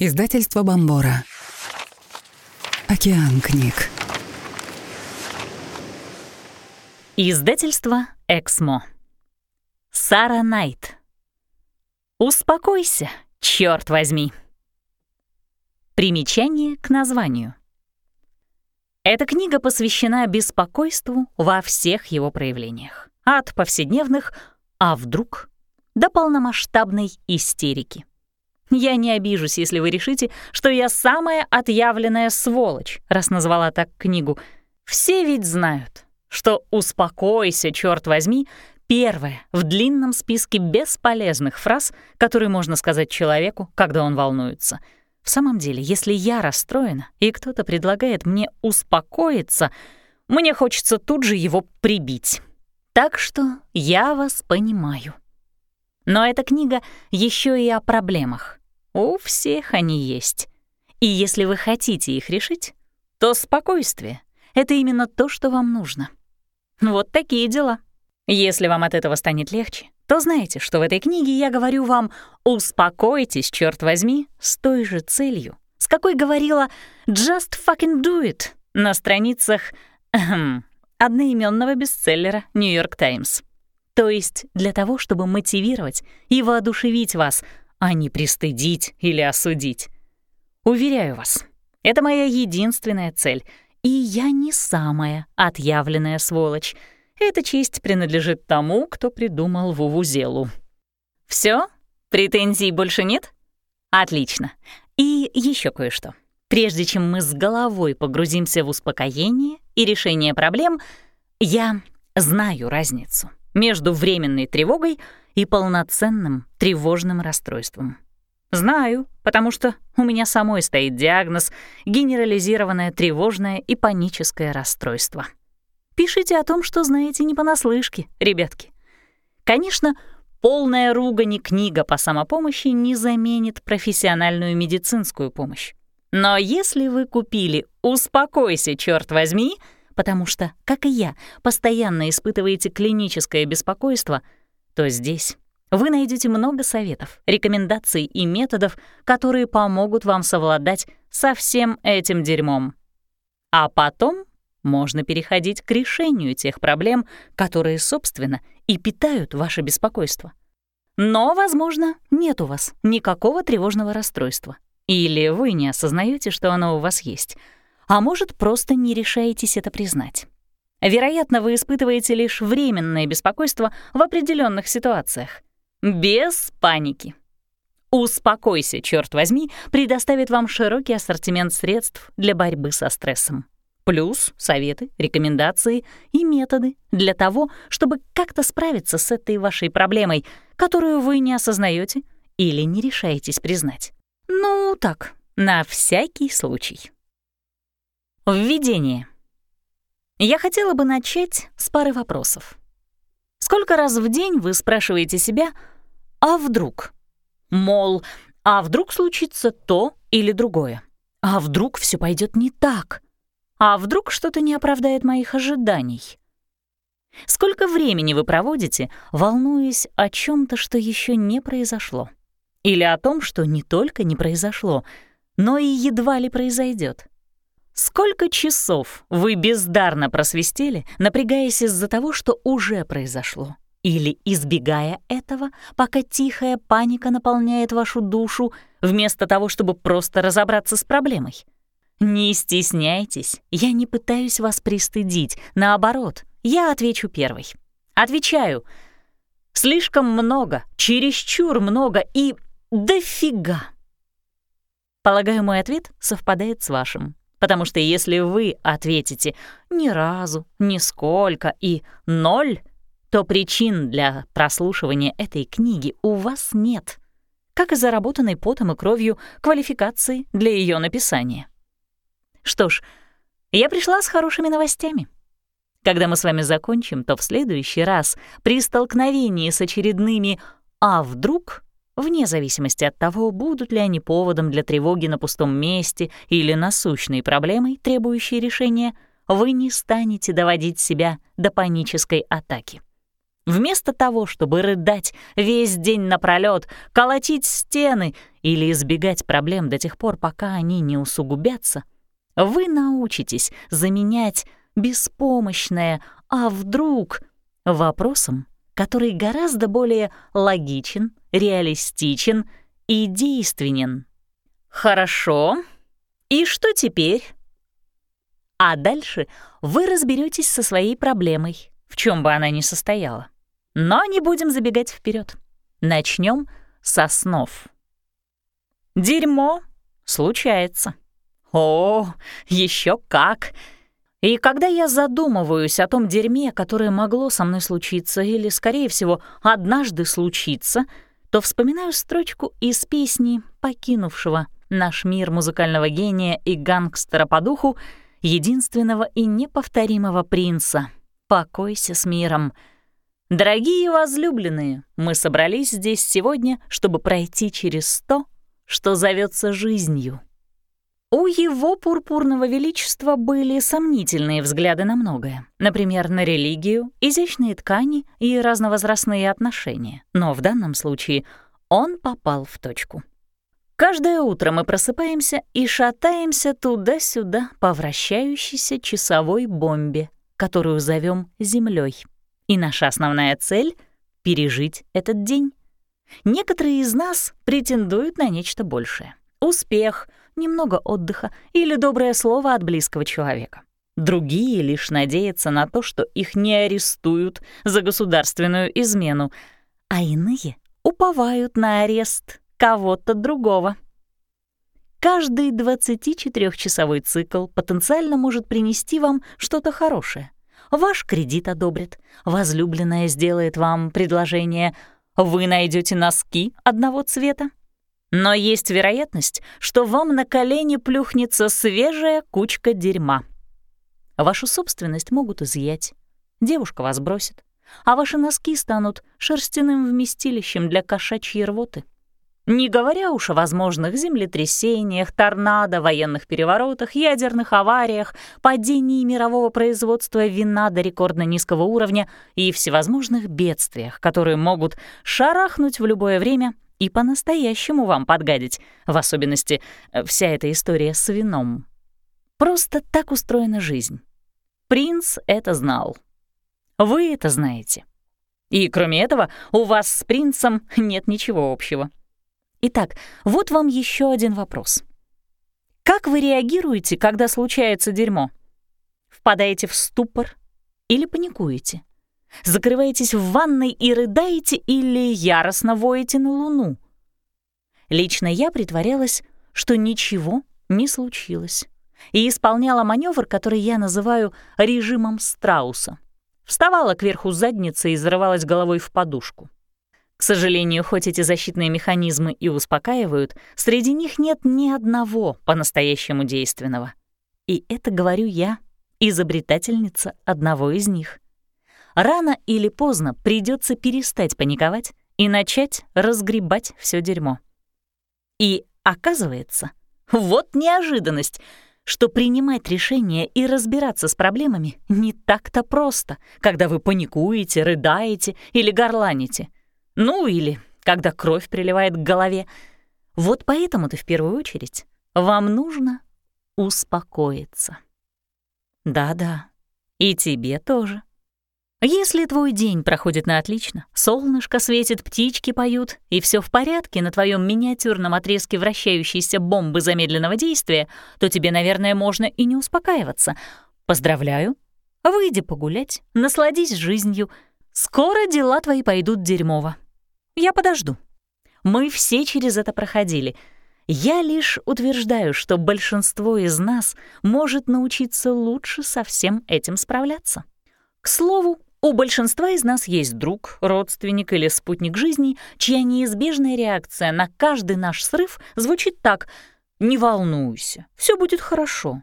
Издательство Бомбора. Океан книг. Издательство Эксмо. Сара Найт. Успокойся, черт возьми. Примечание к названию. Эта книга посвящена беспокойству во всех его проявлениях. От повседневных «а вдруг?» до полномасштабной истерики. Я не обижусь, если вы решите, что я самая отъявленная сволочь, раз назвала так книгу. Все ведь знают, что «успокойся, черт возьми» первое в длинном списке бесполезных фраз, которые можно сказать человеку, когда он волнуется. В самом деле, если я расстроена, и кто-то предлагает мне успокоиться, мне хочется тут же его прибить. Так что я вас понимаю. Но эта книга еще и о проблемах. У всех они есть. И если вы хотите их решить, то спокойствие — это именно то, что вам нужно. Вот такие дела. Если вам от этого станет легче, то знаете, что в этой книге я говорю вам «успокойтесь, черт возьми», с той же целью, с какой говорила «just fucking do it» на страницах эм, одноименного бестселлера «Нью-Йорк Таймс». То есть для того, чтобы мотивировать и воодушевить вас — а не пристыдить или осудить. Уверяю вас, это моя единственная цель, и я не самая отъявленная сволочь. Эта честь принадлежит тому, кто придумал Вувузелу. Все? Претензий больше нет? Отлично. И еще кое-что. Прежде чем мы с головой погрузимся в успокоение и решение проблем, я знаю разницу между временной тревогой и полноценным тревожным расстройством. Знаю, потому что у меня самой стоит диагноз генерализированное тревожное и паническое расстройство. Пишите о том, что знаете не понаслышке, ребятки. Конечно, полная ругань книга по самопомощи не заменит профессиональную медицинскую помощь. Но если вы купили «Успокойся, черт возьми», потому что, как и я, постоянно испытываете клиническое беспокойство, то здесь вы найдете много советов, рекомендаций и методов, которые помогут вам совладать со всем этим дерьмом. А потом можно переходить к решению тех проблем, которые, собственно, и питают ваше беспокойство. Но, возможно, нет у вас никакого тревожного расстройства. Или вы не осознаете, что оно у вас есть — а может, просто не решаетесь это признать. Вероятно, вы испытываете лишь временное беспокойство в определенных ситуациях. Без паники. «Успокойся, черт возьми» предоставит вам широкий ассортимент средств для борьбы со стрессом. Плюс советы, рекомендации и методы для того, чтобы как-то справиться с этой вашей проблемой, которую вы не осознаете или не решаетесь признать. Ну, так, на всякий случай. Введение. Я хотела бы начать с пары вопросов. Сколько раз в день вы спрашиваете себя «а вдруг?» Мол, «а вдруг случится то или другое?» «А вдруг все пойдет не так?» «А вдруг что-то не оправдает моих ожиданий?» Сколько времени вы проводите, волнуясь о чем то что еще не произошло? Или о том, что не только не произошло, но и едва ли произойдет? Сколько часов вы бездарно просвистели, напрягаясь из-за того, что уже произошло? Или избегая этого, пока тихая паника наполняет вашу душу, вместо того, чтобы просто разобраться с проблемой? Не стесняйтесь, я не пытаюсь вас пристыдить, наоборот, я отвечу первой. Отвечаю. Слишком много, чересчур много и дофига. Полагаю, мой ответ совпадает с вашим. Потому что если вы ответите «ни разу», «нисколько» и «ноль», то причин для прослушивания этой книги у вас нет, как и заработанной потом и кровью квалификации для ее написания. Что ж, я пришла с хорошими новостями. Когда мы с вами закончим, то в следующий раз при столкновении с очередными «а вдруг» вне зависимости от того, будут ли они поводом для тревоги на пустом месте или насущной проблемой, требующей решения, вы не станете доводить себя до панической атаки. Вместо того, чтобы рыдать весь день напролёт, колотить стены или избегать проблем до тех пор, пока они не усугубятся, вы научитесь заменять беспомощное «а вдруг» вопросом, который гораздо более логичен, реалистичен и действенен. Хорошо. И что теперь? А дальше вы разберетесь со своей проблемой, в чем бы она ни состояла. Но не будем забегать вперед. Начнем со снов. Дерьмо случается. О, еще как! И когда я задумываюсь о том дерьме, которое могло со мной случиться или, скорее всего, однажды случиться, то вспоминаю строчку из песни покинувшего наш мир музыкального гения и гангстера по духу, единственного и неповторимого принца. «Покойся с миром», Дорогие возлюбленные, мы собрались здесь сегодня, чтобы пройти через то, что зовется жизнью. У его пурпурного величества были сомнительные взгляды на многое, например, на религию, изящные ткани и разновозрастные отношения, но в данном случае он попал в точку. Каждое утро мы просыпаемся и шатаемся туда-сюда по вращающейся часовой бомбе, которую зовем Землей. И наша основная цель — пережить этот день. Некоторые из нас претендуют на нечто большее. Успех, немного отдыха или доброе слово от близкого человека. Другие лишь надеются на то, что их не арестуют за государственную измену, а иные уповают на арест кого-то другого. Каждый 24-часовой цикл потенциально может принести вам что-то хорошее ваш кредит одобрят, возлюбленная сделает вам предложение, вы найдете носки одного цвета. Но есть вероятность, что вам на колени плюхнется свежая кучка дерьма. Вашу собственность могут изъять, девушка вас бросит, а ваши носки станут шерстяным вместилищем для кошачьей рвоты. Не говоря уж о возможных землетрясениях, торнадо, военных переворотах, ядерных авариях, падении мирового производства вина до рекордно низкого уровня и всевозможных бедствиях, которые могут шарахнуть в любое время и по-настоящему вам подгадить, в особенности э, вся эта история с вином. Просто так устроена жизнь. Принц это знал. Вы это знаете. И кроме этого, у вас с принцем нет ничего общего. Итак, вот вам еще один вопрос. Как вы реагируете, когда случается дерьмо? Впадаете в ступор или паникуете? Закрываетесь в ванной и рыдаете или яростно воете на луну? Лично я притворялась, что ничего не случилось, и исполняла маневр, который я называю режимом страуса. Вставала кверху задницы и зарывалась головой в подушку. К сожалению, хоть эти защитные механизмы и успокаивают, среди них нет ни одного по-настоящему действенного. И это говорю я, изобретательница одного из них. Рано или поздно придется перестать паниковать и начать разгребать все дерьмо. И оказывается, вот неожиданность, что принимать решения и разбираться с проблемами не так-то просто, когда вы паникуете, рыдаете или горланите — ну или когда кровь приливает к голове. Вот поэтому-то в первую очередь вам нужно успокоиться. Да-да, и тебе тоже. Если твой день проходит на отлично, солнышко светит, птички поют, и все в порядке на твоем миниатюрном отрезке вращающейся бомбы замедленного действия, то тебе, наверное, можно и не успокаиваться. Поздравляю. Выйди погулять, насладись жизнью. Скоро дела твои пойдут дерьмово. Я подожду. Мы все через это проходили. Я лишь утверждаю, что большинство из нас может научиться лучше со всем этим справляться. К слову, у большинства из нас есть друг, родственник или спутник жизни, чья неизбежная реакция на каждый наш срыв звучит так «Не волнуйся, все будет хорошо».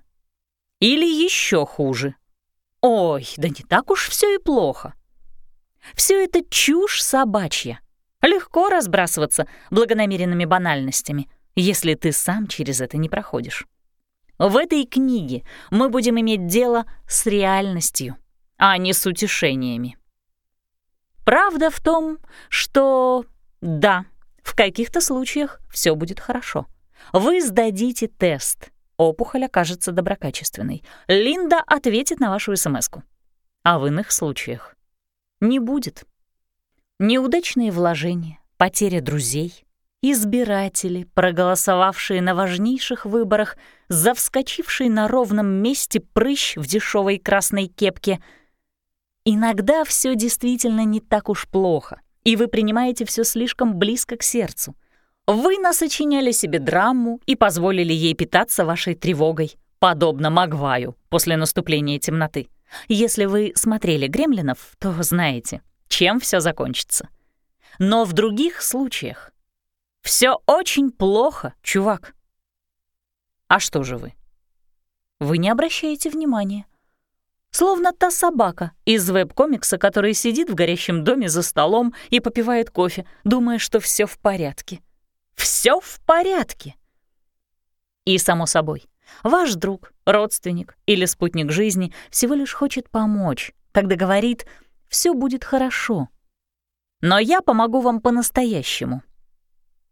Или еще хуже «Ой, да не так уж все и плохо». Все это чушь собачья. Легко разбрасываться благонамеренными банальностями, если ты сам через это не проходишь. В этой книге мы будем иметь дело с реальностью, а не с утешениями. Правда в том, что да, в каких-то случаях все будет хорошо. Вы сдадите тест. Опухоль окажется доброкачественной. Линда ответит на вашу смс -ку. А в иных случаях не будет. Неудачные вложения, потеря друзей, избиратели, проголосовавшие на важнейших выборах за вскочивший на ровном месте прыщ в дешевой красной кепке. Иногда все действительно не так уж плохо, и вы принимаете все слишком близко к сердцу. Вы насочиняли себе драму и позволили ей питаться вашей тревогой, подобно Магваю после наступления темноты. Если вы смотрели «Гремлинов», то знаете — чем все закончится. Но в других случаях все очень плохо, чувак. А что же вы? Вы не обращаете внимания. Словно та собака из веб-комикса, которая сидит в горящем доме за столом и попивает кофе, думая, что все в порядке. Все в порядке. И, само собой, ваш друг, родственник или спутник жизни всего лишь хочет помочь, когда говорит — все будет хорошо. Но я помогу вам по-настоящему.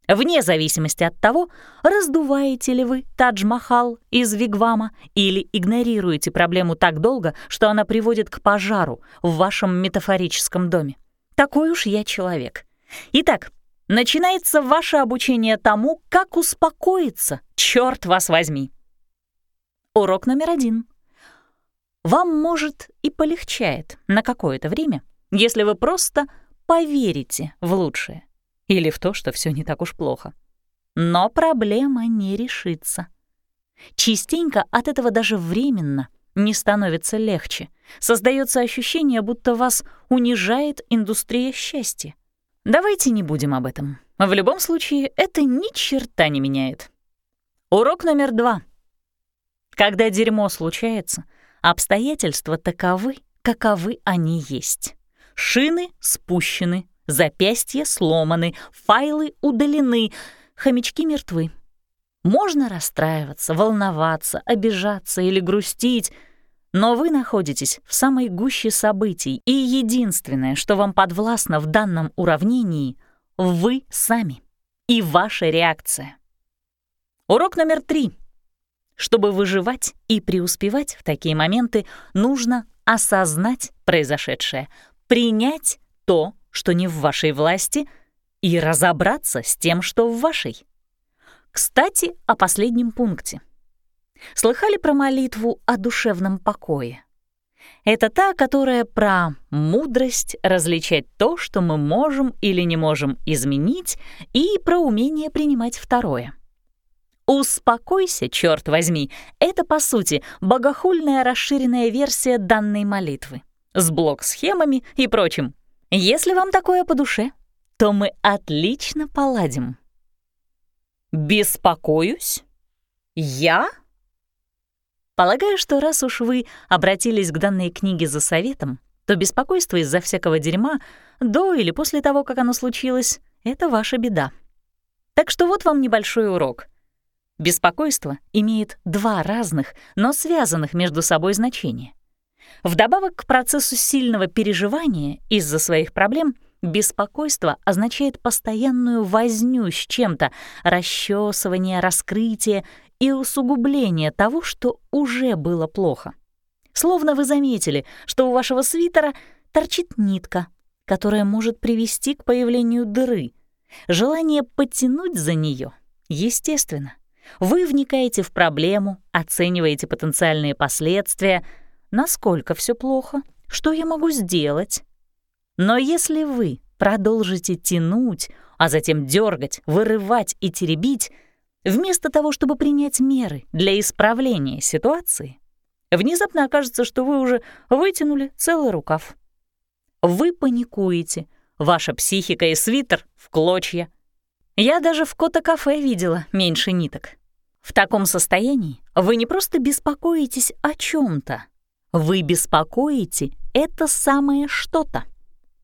Вне зависимости от того, раздуваете ли вы Тадж-Махал из Вигвама или игнорируете проблему так долго, что она приводит к пожару в вашем метафорическом доме. Такой уж я человек. Итак, начинается ваше обучение тому, как успокоиться, черт вас возьми. Урок номер один вам, может, и полегчает на какое-то время, если вы просто поверите в лучшее или в то, что все не так уж плохо. Но проблема не решится. Частенько от этого даже временно не становится легче. Создается ощущение, будто вас унижает индустрия счастья. Давайте не будем об этом. В любом случае, это ни черта не меняет. Урок номер два. Когда дерьмо случается — Обстоятельства таковы, каковы они есть. Шины спущены, запястья сломаны, файлы удалены, хомячки мертвы. Можно расстраиваться, волноваться, обижаться или грустить, но вы находитесь в самой гуще событий, и единственное, что вам подвластно в данном уравнении — вы сами и ваша реакция. Урок номер три — чтобы выживать и преуспевать в такие моменты, нужно осознать произошедшее, принять то, что не в вашей власти, и разобраться с тем, что в вашей. Кстати, о последнем пункте. Слыхали про молитву о душевном покое? Это та, которая про мудрость различать то, что мы можем или не можем изменить, и про умение принимать второе — «Успокойся, черт возьми» — это, по сути, богохульная расширенная версия данной молитвы с блок-схемами и прочим. Если вам такое по душе, то мы отлично поладим. Беспокоюсь? Я? Полагаю, что раз уж вы обратились к данной книге за советом, то беспокойство из-за всякого дерьма до или после того, как оно случилось, — это ваша беда. Так что вот вам небольшой урок — Беспокойство имеет два разных, но связанных между собой значения. Вдобавок к процессу сильного переживания из-за своих проблем, беспокойство означает постоянную возню с чем-то, расчесывание, раскрытие и усугубление того, что уже было плохо. Словно вы заметили, что у вашего свитера торчит нитка, которая может привести к появлению дыры. Желание потянуть за нее естественно. Вы вникаете в проблему, оцениваете потенциальные последствия, насколько все плохо, что я могу сделать. Но если вы продолжите тянуть, а затем дергать, вырывать и теребить, вместо того, чтобы принять меры для исправления ситуации, внезапно окажется, что вы уже вытянули целый рукав. Вы паникуете, ваша психика и свитер в клочья, я даже в кота-кафе видела меньше ниток. В таком состоянии вы не просто беспокоитесь о чем то вы беспокоите это самое что-то.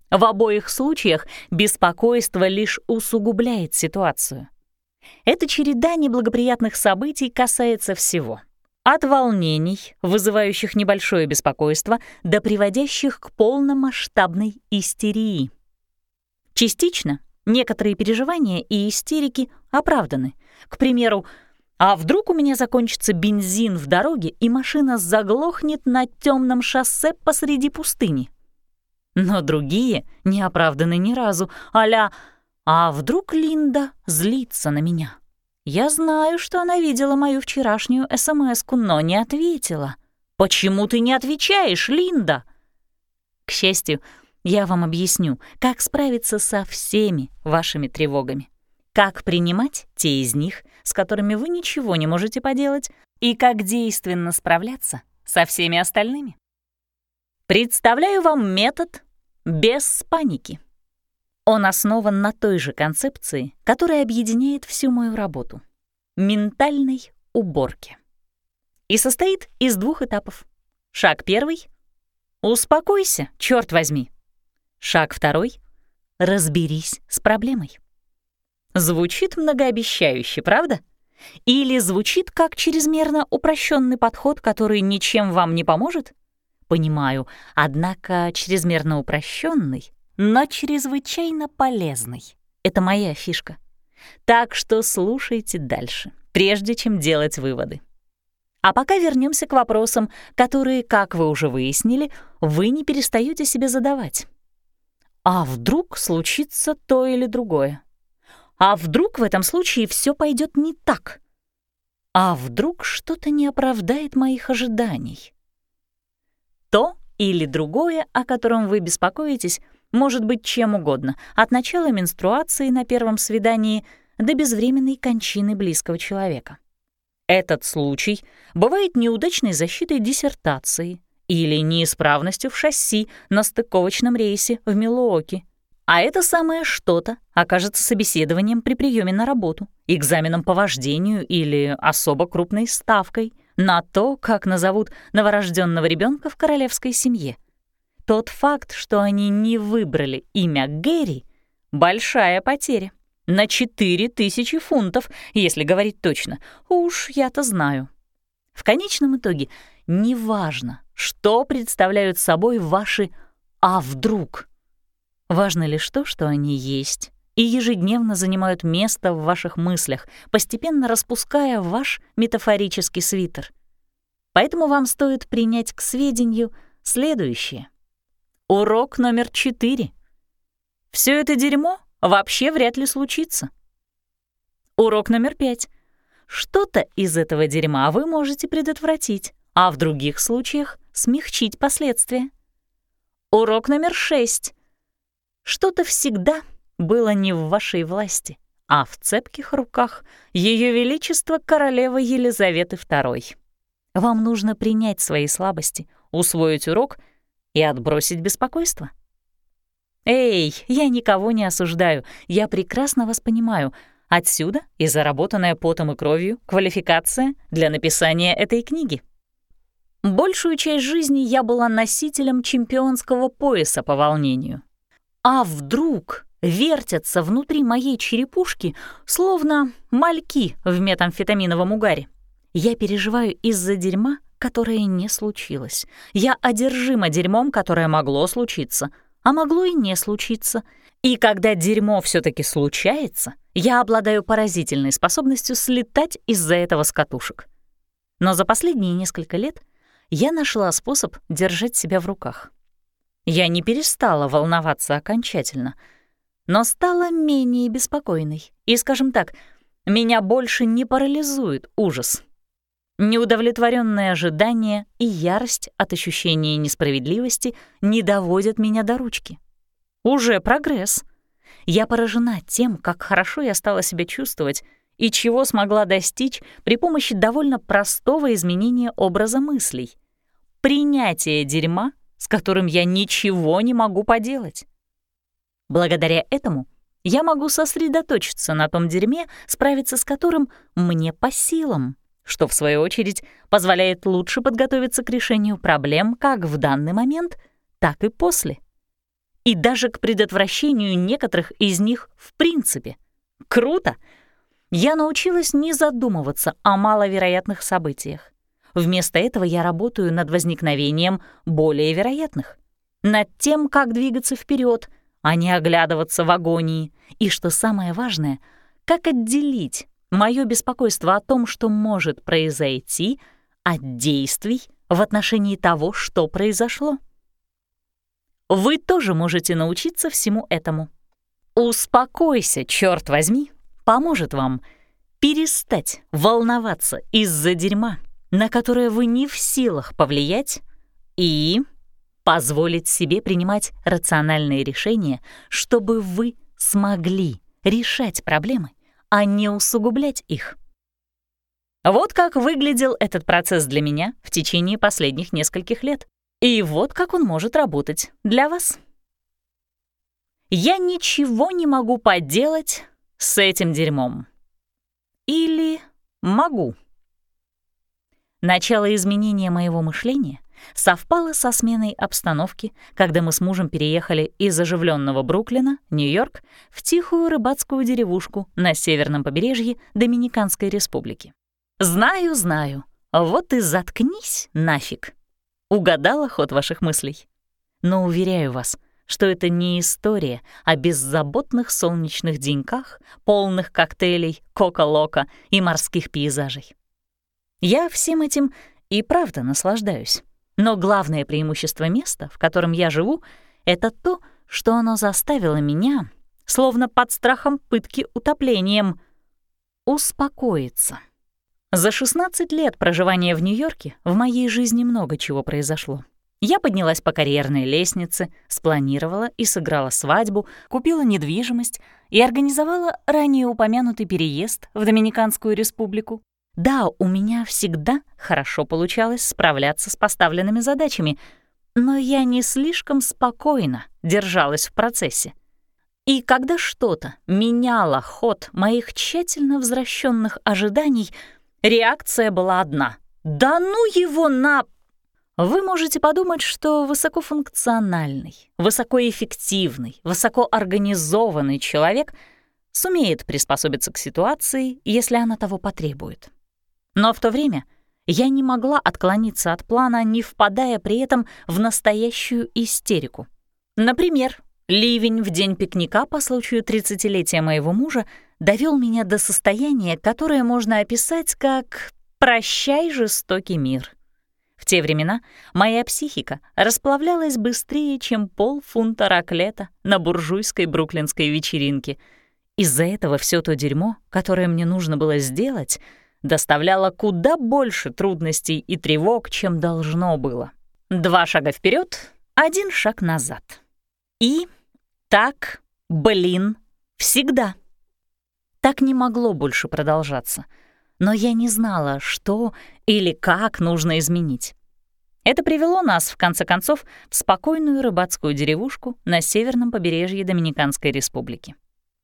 В обоих случаях беспокойство лишь усугубляет ситуацию. Эта череда неблагоприятных событий касается всего. От волнений, вызывающих небольшое беспокойство, до приводящих к полномасштабной истерии — Частично некоторые переживания и истерики оправданы. К примеру, а вдруг у меня закончится бензин в дороге, и машина заглохнет на темном шоссе посреди пустыни? Но другие не оправданы ни разу, а «А вдруг Линда злится на меня?» Я знаю, что она видела мою вчерашнюю смс но не ответила. «Почему ты не отвечаешь, Линда?» К счастью, я вам объясню, как справиться со всеми вашими тревогами. Как принимать те из них, с которыми вы ничего не можете поделать, и как действенно справляться со всеми остальными. Представляю вам метод без паники. Он основан на той же концепции, которая объединяет всю мою работу — ментальной уборке. И состоит из двух этапов. Шаг первый — успокойся, черт возьми. Шаг второй — разберись с проблемой. Звучит многообещающе, правда? Или звучит как чрезмерно упрощенный подход, который ничем вам не поможет? Понимаю, однако чрезмерно упрощенный, но чрезвычайно полезный. Это моя фишка. Так что слушайте дальше, прежде чем делать выводы. А пока вернемся к вопросам, которые, как вы уже выяснили, вы не перестаете себе задавать. А вдруг случится то или другое? А вдруг в этом случае все пойдет не так? А вдруг что-то не оправдает моих ожиданий? То или другое, о котором вы беспокоитесь, может быть чем угодно, от начала менструации на первом свидании до безвременной кончины близкого человека. Этот случай бывает неудачной защитой диссертации или неисправностью в шасси на стыковочном рейсе в Милуоке а это самое что-то окажется собеседованием при приеме на работу, экзаменом по вождению или особо крупной ставкой на то, как назовут новорожденного ребенка в королевской семье. Тот факт, что они не выбрали имя Гэри, — большая потеря. На 4000 фунтов, если говорить точно. Уж я-то знаю. В конечном итоге неважно, что представляют собой ваши «а вдруг», Важно лишь то, что они есть, и ежедневно занимают место в ваших мыслях, постепенно распуская ваш метафорический свитер. Поэтому вам стоит принять к сведению следующее. Урок номер четыре. Все это дерьмо вообще вряд ли случится. Урок номер пять. Что-то из этого дерьма вы можете предотвратить, а в других случаях смягчить последствия. Урок номер шесть. Что-то всегда было не в вашей власти, а в цепких руках Ее Величества королевы Елизаветы II. Вам нужно принять свои слабости, усвоить урок и отбросить беспокойство. Эй, я никого не осуждаю, я прекрасно вас понимаю. Отсюда и заработанная потом и кровью квалификация для написания этой книги. Большую часть жизни я была носителем чемпионского пояса по волнению. А вдруг вертятся внутри моей черепушки, словно мальки в метамфетаминовом угаре. Я переживаю из-за дерьма, которое не случилось. Я одержима дерьмом, которое могло случиться, а могло и не случиться. И когда дерьмо все таки случается, я обладаю поразительной способностью слетать из-за этого с катушек. Но за последние несколько лет я нашла способ держать себя в руках. Я не перестала волноваться окончательно, но стала менее беспокойной. И, скажем так, меня больше не парализует ужас. Неудовлетворенное ожидание и ярость от ощущения несправедливости не доводят меня до ручки. Уже прогресс. Я поражена тем, как хорошо я стала себя чувствовать и чего смогла достичь при помощи довольно простого изменения образа мыслей. Принятие дерьма с которым я ничего не могу поделать. Благодаря этому я могу сосредоточиться на том дерьме, справиться с которым мне по силам, что, в свою очередь, позволяет лучше подготовиться к решению проблем как в данный момент, так и после. И даже к предотвращению некоторых из них в принципе. Круто! Я научилась не задумываться о маловероятных событиях. Вместо этого я работаю над возникновением более вероятных, над тем, как двигаться вперед, а не оглядываться в агонии. И что самое важное, как отделить мое беспокойство о том, что может произойти, от действий в отношении того, что произошло. Вы тоже можете научиться всему этому. «Успокойся, черт возьми» поможет вам перестать волноваться из-за дерьма, на которое вы не в силах повлиять, и позволить себе принимать рациональные решения, чтобы вы смогли решать проблемы, а не усугублять их. Вот как выглядел этот процесс для меня в течение последних нескольких лет. И вот как он может работать для вас. Я ничего не могу поделать с этим дерьмом. Или могу. Начало изменения моего мышления совпало со сменой обстановки, когда мы с мужем переехали из оживленного Бруклина, Нью-Йорк, в тихую рыбацкую деревушку на северном побережье Доминиканской республики. Знаю, знаю, вот и заткнись нафиг. Угадала ход ваших мыслей. Но уверяю вас, что это не история о беззаботных солнечных деньках, полных коктейлей, кока-лока и морских пейзажей. Я всем этим и правда наслаждаюсь. Но главное преимущество места, в котором я живу, это то, что оно заставило меня, словно под страхом пытки утоплением, успокоиться. За 16 лет проживания в Нью-Йорке в моей жизни много чего произошло. Я поднялась по карьерной лестнице, спланировала и сыграла свадьбу, купила недвижимость и организовала ранее упомянутый переезд в Доминиканскую республику. Да, у меня всегда хорошо получалось справляться с поставленными задачами, но я не слишком спокойно держалась в процессе. И когда что-то меняло ход моих тщательно возвращенных ожиданий, реакция была одна. «Да ну его на...» Вы можете подумать, что высокофункциональный, высокоэффективный, высокоорганизованный человек сумеет приспособиться к ситуации, если она того потребует. Но в то время я не могла отклониться от плана, не впадая при этом в настоящую истерику. Например, ливень в день пикника по случаю 30-летия моего мужа довел меня до состояния, которое можно описать как «прощай, жестокий мир». В те времена моя психика расплавлялась быстрее, чем полфунта раклета на буржуйской бруклинской вечеринке. Из-за этого все то дерьмо, которое мне нужно было сделать — доставляло куда больше трудностей и тревог, чем должно было. Два шага вперед, один шаг назад. И так, блин, всегда. Так не могло больше продолжаться. Но я не знала, что или как нужно изменить. Это привело нас, в конце концов, в спокойную рыбацкую деревушку на северном побережье Доминиканской республики.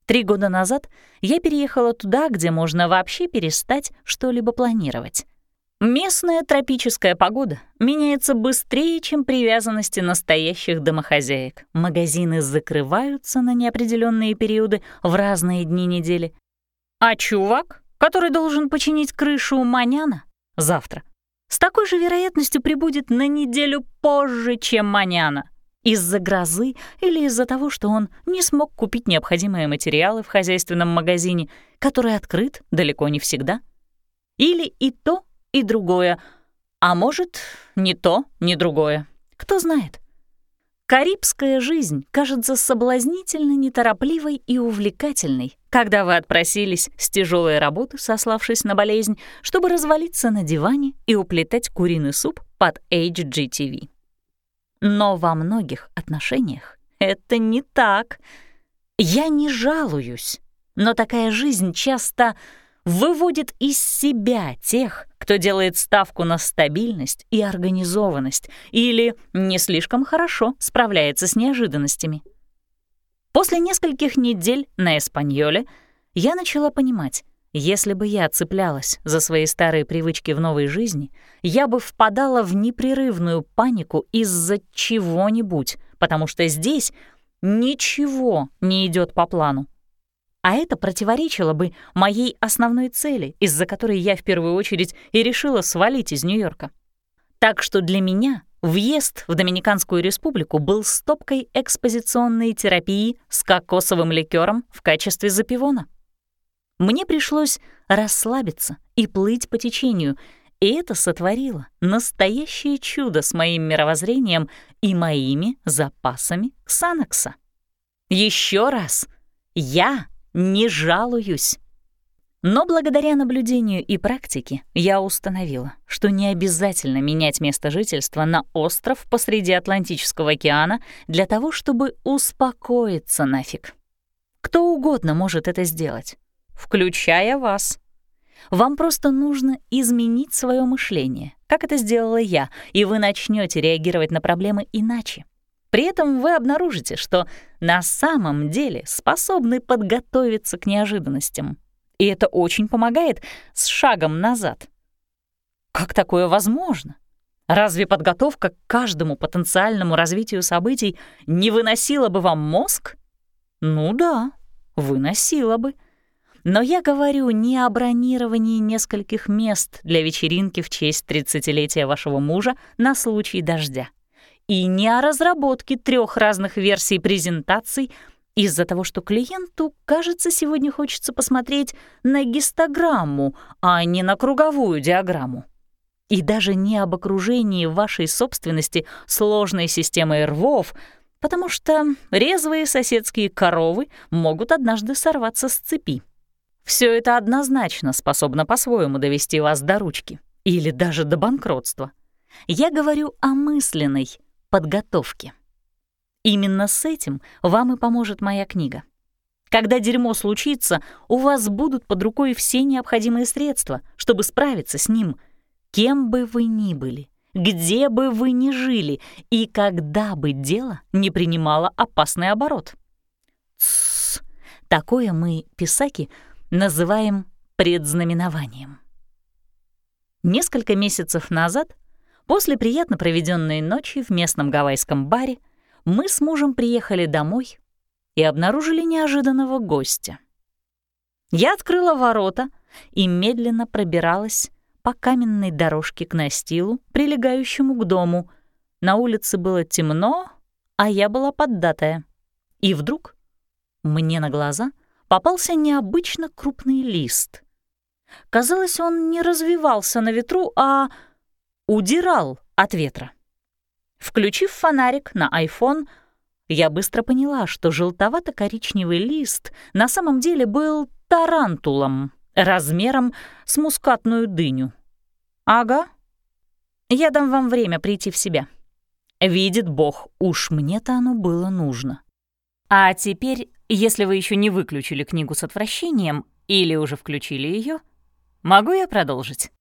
Три года назад я переехала туда, где можно вообще перестать что-либо планировать. Местная тропическая погода меняется быстрее, чем привязанности настоящих домохозяек. Магазины закрываются на неопределенные периоды в разные дни недели. А чувак, который должен починить крышу у Маняна, завтра, с такой же вероятностью прибудет на неделю позже, чем Маняна из-за грозы или из-за того, что он не смог купить необходимые материалы в хозяйственном магазине, который открыт далеко не всегда. Или и то, и другое, а может, не то, ни другое. Кто знает. Карибская жизнь кажется соблазнительно неторопливой и увлекательной, когда вы отпросились с тяжелой работы, сославшись на болезнь, чтобы развалиться на диване и уплетать куриный суп под HGTV. Но во многих отношениях это не так. Я не жалуюсь, но такая жизнь часто выводит из себя тех, кто делает ставку на стабильность и организованность или не слишком хорошо справляется с неожиданностями. После нескольких недель на Эспаньоле я начала понимать, если бы я цеплялась за свои старые привычки в новой жизни, я бы впадала в непрерывную панику из-за чего-нибудь, потому что здесь ничего не идет по плану. А это противоречило бы моей основной цели, из-за которой я в первую очередь и решила свалить из Нью-Йорка. Так что для меня Въезд в Доминиканскую республику был стопкой экспозиционной терапии с кокосовым ликером в качестве запивона. Мне пришлось расслабиться и плыть по течению, и это сотворило настоящее чудо с моим мировоззрением и моими запасами Ксанакса. Еще раз, я не жалуюсь. Но благодаря наблюдению и практике я установила, что не обязательно менять место жительства на остров посреди Атлантического океана для того, чтобы успокоиться нафиг. Кто угодно может это сделать, включая вас. Вам просто нужно изменить свое мышление, как это сделала я, и вы начнете реагировать на проблемы иначе. При этом вы обнаружите, что на самом деле способны подготовиться к неожиданностям, и это очень помогает с шагом назад. Как такое возможно? Разве подготовка к каждому потенциальному развитию событий не выносила бы вам мозг? Ну да, выносила бы. Но я говорю не о бронировании нескольких мест для вечеринки в честь 30-летия вашего мужа на случай дождя. И не о разработке трех разных версий презентаций — из-за того, что клиенту, кажется, сегодня хочется посмотреть на гистограмму, а не на круговую диаграмму. И даже не об окружении вашей собственности сложной системой рвов, потому что резвые соседские коровы могут однажды сорваться с цепи. Все это однозначно способно по-своему довести вас до ручки или даже до банкротства. Я говорю о мысленной подготовке. Именно с этим вам и поможет моя книга. Когда дерьмо случится, у вас будут под рукой все необходимые средства, чтобы справиться с ним, кем бы вы ни были, где бы вы ни жили и когда бы дело не принимало опасный оборот. Такое мы, писаки, называем предзнаменованием. Несколько месяцев назад, после приятно проведенной ночи в местном гавайском баре, мы с мужем приехали домой и обнаружили неожиданного гостя. Я открыла ворота и медленно пробиралась по каменной дорожке к настилу, прилегающему к дому. На улице было темно, а я была поддатая. И вдруг мне на глаза попался необычно крупный лист. Казалось, он не развивался на ветру, а удирал от ветра. Включив фонарик на iPhone, я быстро поняла, что желтовато-коричневый лист на самом деле был тарантулом размером с мускатную дыню. «Ага. Я дам вам время прийти в себя. Видит Бог, уж мне-то оно было нужно. А теперь, если вы еще не выключили книгу с отвращением или уже включили ее, могу я продолжить?»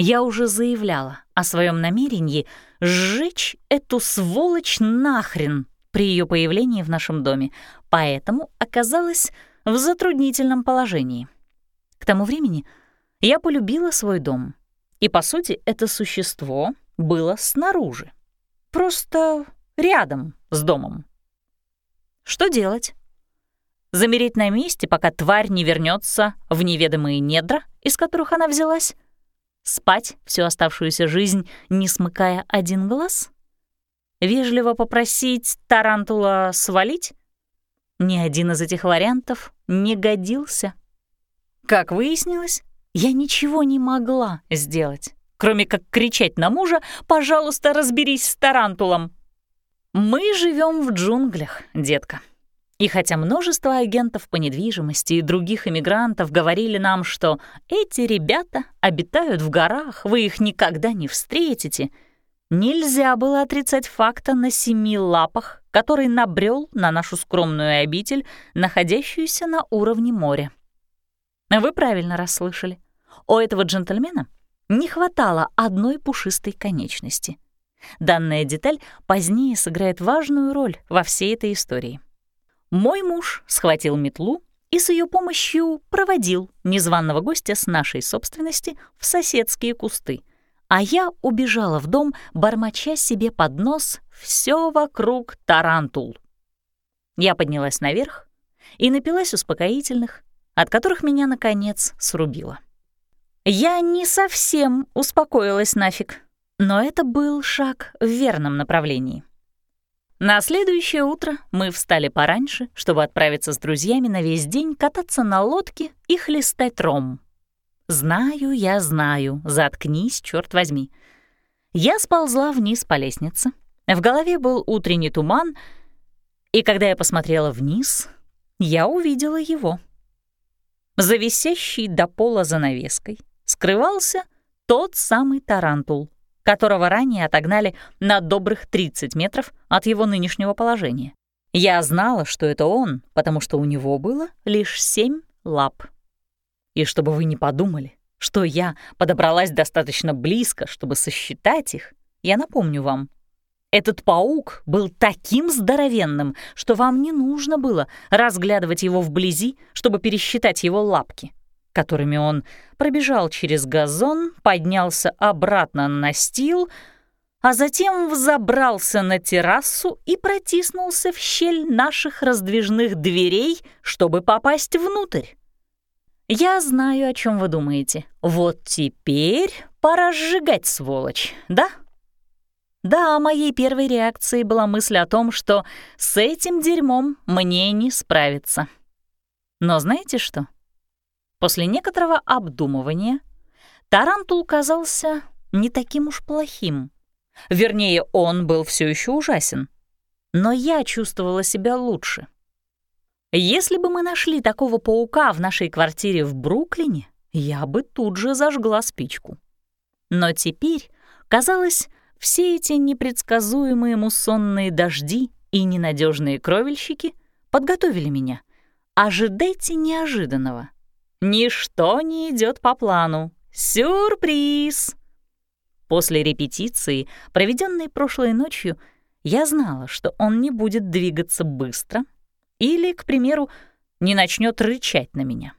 Я уже заявляла о своем намерении сжечь эту сволочь нахрен при ее появлении в нашем доме, поэтому оказалась в затруднительном положении. К тому времени я полюбила свой дом, и, по сути, это существо было снаружи, просто рядом с домом. Что делать? Замереть на месте, пока тварь не вернется в неведомые недра, из которых она взялась? Спать всю оставшуюся жизнь, не смыкая один глаз? Вежливо попросить тарантула свалить? Ни один из этих вариантов не годился. Как выяснилось, я ничего не могла сделать, кроме как кричать на мужа «Пожалуйста, разберись с тарантулом!» Мы живем в джунглях, детка. И хотя множество агентов по недвижимости и других иммигрантов говорили нам, что эти ребята обитают в горах, вы их никогда не встретите, нельзя было отрицать факта на семи лапах, который набрел на нашу скромную обитель, находящуюся на уровне моря. Вы правильно расслышали. У этого джентльмена не хватало одной пушистой конечности. Данная деталь позднее сыграет важную роль во всей этой истории. Мой муж схватил метлу и с ее помощью проводил незваного гостя с нашей собственности в соседские кусты, а я убежала в дом, бормоча себе под нос все вокруг тарантул. Я поднялась наверх и напилась успокоительных, от которых меня, наконец, срубило. Я не совсем успокоилась нафиг. Но это был шаг в верном направлении. На следующее утро мы встали пораньше, чтобы отправиться с друзьями на весь день кататься на лодке и хлестать ром. Знаю, я знаю, заткнись, черт возьми. Я сползла вниз по лестнице. В голове был утренний туман, и когда я посмотрела вниз, я увидела его. За висящей до пола занавеской скрывался тот самый тарантул, которого ранее отогнали на добрых 30 метров от его нынешнего положения. Я знала, что это он, потому что у него было лишь семь лап. И чтобы вы не подумали, что я подобралась достаточно близко, чтобы сосчитать их, я напомню вам. Этот паук был таким здоровенным, что вам не нужно было разглядывать его вблизи, чтобы пересчитать его лапки которыми он пробежал через газон, поднялся обратно на настил, а затем взобрался на террасу и протиснулся в щель наших раздвижных дверей, чтобы попасть внутрь. Я знаю, о чем вы думаете. Вот теперь пора сжигать сволочь, да? Да, моей первой реакцией была мысль о том, что с этим дерьмом мне не справиться. Но знаете что? После некоторого обдумывания Тарантул казался не таким уж плохим. Вернее, он был все еще ужасен. Но я чувствовала себя лучше. Если бы мы нашли такого паука в нашей квартире в Бруклине, я бы тут же зажгла спичку. Но теперь, казалось, все эти непредсказуемые муссонные дожди и ненадежные кровельщики подготовили меня. Ожидайте неожиданного — Ничто не идет по плану. Сюрприз! После репетиции, проведенной прошлой ночью, я знала, что он не будет двигаться быстро или, к примеру, не начнет рычать на меня.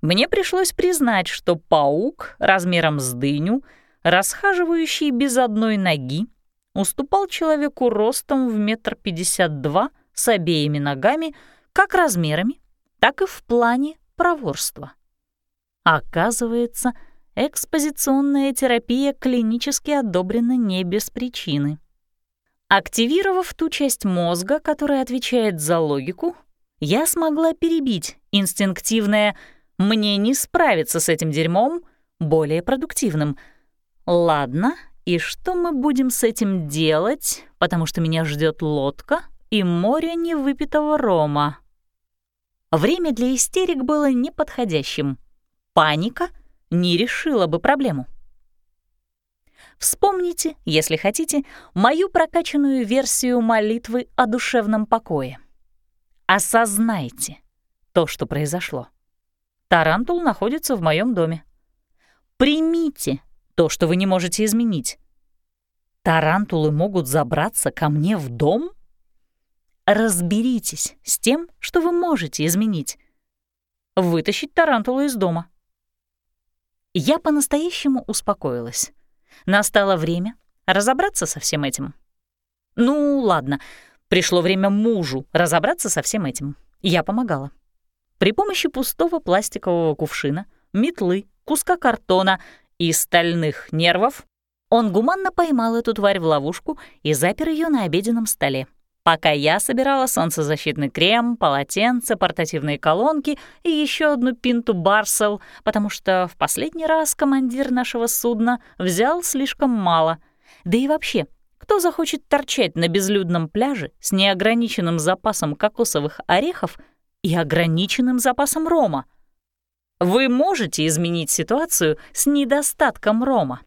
Мне пришлось признать, что паук размером с дыню, расхаживающий без одной ноги, уступал человеку ростом в метр пятьдесят два с обеими ногами как размерами, так и в плане проворство. Оказывается, экспозиционная терапия клинически одобрена не без причины. Активировав ту часть мозга, которая отвечает за логику, я смогла перебить инстинктивное «мне не справиться с этим дерьмом» более продуктивным. Ладно, и что мы будем с этим делать, потому что меня ждет лодка и море невыпитого рома? Время для истерик было неподходящим. Паника не решила бы проблему. Вспомните, если хотите, мою прокачанную версию молитвы о душевном покое. Осознайте то, что произошло. Тарантул находится в моем доме. Примите то, что вы не можете изменить. Тарантулы могут забраться ко мне в дом — Разберитесь с тем, что вы можете изменить. Вытащить тарантула из дома. Я по-настоящему успокоилась. Настало время разобраться со всем этим. Ну, ладно, пришло время мужу разобраться со всем этим. Я помогала. При помощи пустого пластикового кувшина, метлы, куска картона и стальных нервов он гуманно поймал эту тварь в ловушку и запер ее на обеденном столе пока я собирала солнцезащитный крем, полотенце, портативные колонки и еще одну пинту барсел, потому что в последний раз командир нашего судна взял слишком мало. Да и вообще, кто захочет торчать на безлюдном пляже с неограниченным запасом кокосовых орехов и ограниченным запасом рома? Вы можете изменить ситуацию с недостатком рома.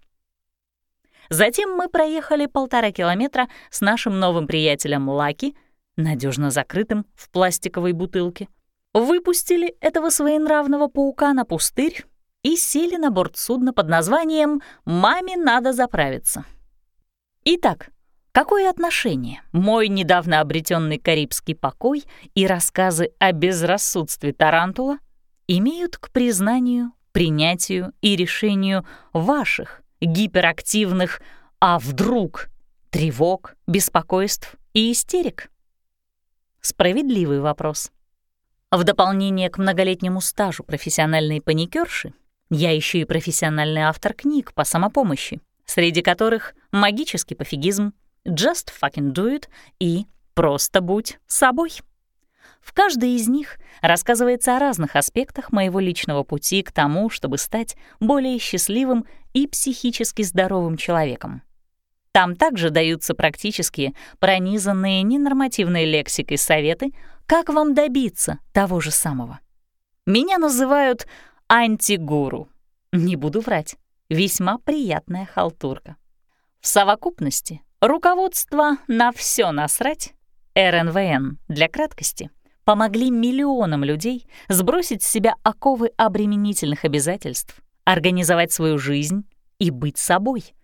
Затем мы проехали полтора километра с нашим новым приятелем Лаки, надежно закрытым в пластиковой бутылке, выпустили этого своенравного паука на пустырь и сели на борт судна под названием «Маме надо заправиться». Итак, какое отношение мой недавно обретенный карибский покой и рассказы о безрассудстве Тарантула имеют к признанию, принятию и решению ваших гиперактивных «а вдруг?» тревог, беспокойств и истерик? Справедливый вопрос. В дополнение к многолетнему стажу профессиональной паникерши, я еще и профессиональный автор книг по самопомощи, среди которых магический пофигизм, just fucking do it и просто будь собой. В каждой из них рассказывается о разных аспектах моего личного пути к тому, чтобы стать более счастливым и психически здоровым человеком. Там также даются практические, пронизанные ненормативной лексикой советы, как вам добиться того же самого. Меня называют антигуру. Не буду врать, весьма приятная халтурка. В совокупности руководство на все насрать, РНВН для краткости, помогли миллионам людей сбросить с себя оковы обременительных обязательств, организовать свою жизнь и быть собой —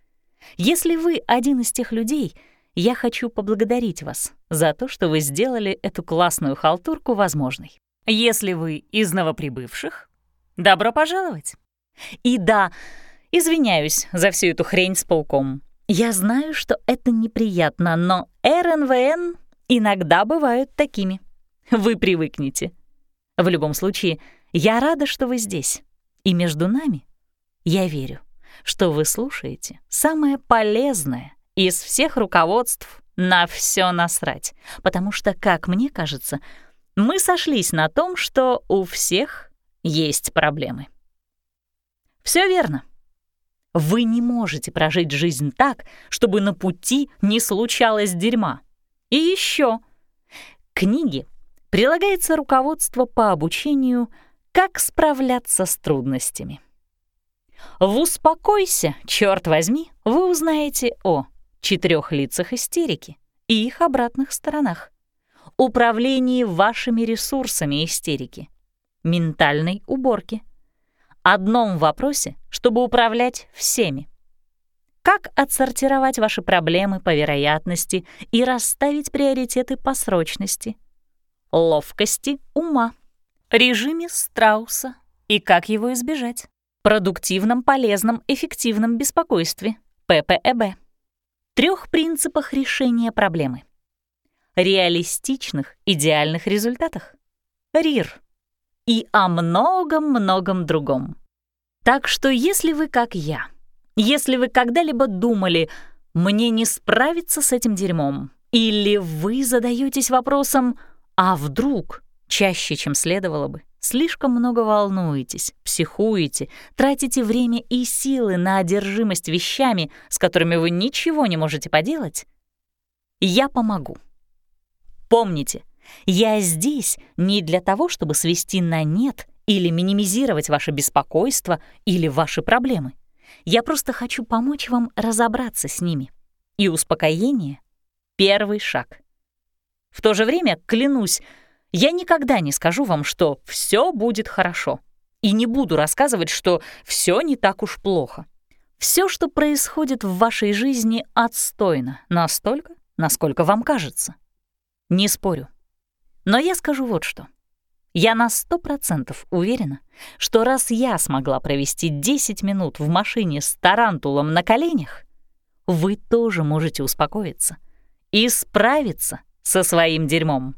если вы один из тех людей, я хочу поблагодарить вас за то, что вы сделали эту классную халтурку возможной. Если вы из новоприбывших, добро пожаловать. И да, извиняюсь за всю эту хрень с пауком. Я знаю, что это неприятно, но РНВН иногда бывают такими. Вы привыкнете. В любом случае, я рада, что вы здесь. И между нами я верю что вы слушаете самое полезное из всех руководств на все насрать, потому что, как мне кажется, мы сошлись на том, что у всех есть проблемы. Все верно. Вы не можете прожить жизнь так, чтобы на пути не случалось дерьма. И еще. Книге прилагается руководство по обучению «Как справляться с трудностями». В «Успокойся, черт возьми» вы узнаете о четырех лицах истерики и их обратных сторонах, управлении вашими ресурсами истерики, ментальной уборке, одном вопросе, чтобы управлять всеми, как отсортировать ваши проблемы по вероятности и расставить приоритеты по срочности, ловкости ума, режиме Страуса и как его избежать продуктивном, полезном, эффективном беспокойстве, ППЭБ, трех принципах решения проблемы, реалистичных, идеальных результатах, РИР, и о многом-многом другом. Так что если вы как я, если вы когда-либо думали «мне не справиться с этим дерьмом», или вы задаетесь вопросом «а вдруг?» чаще, чем следовало бы, Слишком много волнуетесь, психуете, тратите время и силы на одержимость вещами, с которыми вы ничего не можете поделать. Я помогу. Помните, я здесь не для того, чтобы свести на нет или минимизировать ваше беспокойство или ваши проблемы. Я просто хочу помочь вам разобраться с ними. И успокоение — первый шаг. В то же время, клянусь, я никогда не скажу вам, что все будет хорошо. И не буду рассказывать, что все не так уж плохо. Все, что происходит в вашей жизни, отстойно, настолько, насколько вам кажется. Не спорю. Но я скажу вот что. Я на сто процентов уверена, что раз я смогла провести 10 минут в машине с тарантулом на коленях, вы тоже можете успокоиться и справиться со своим дерьмом.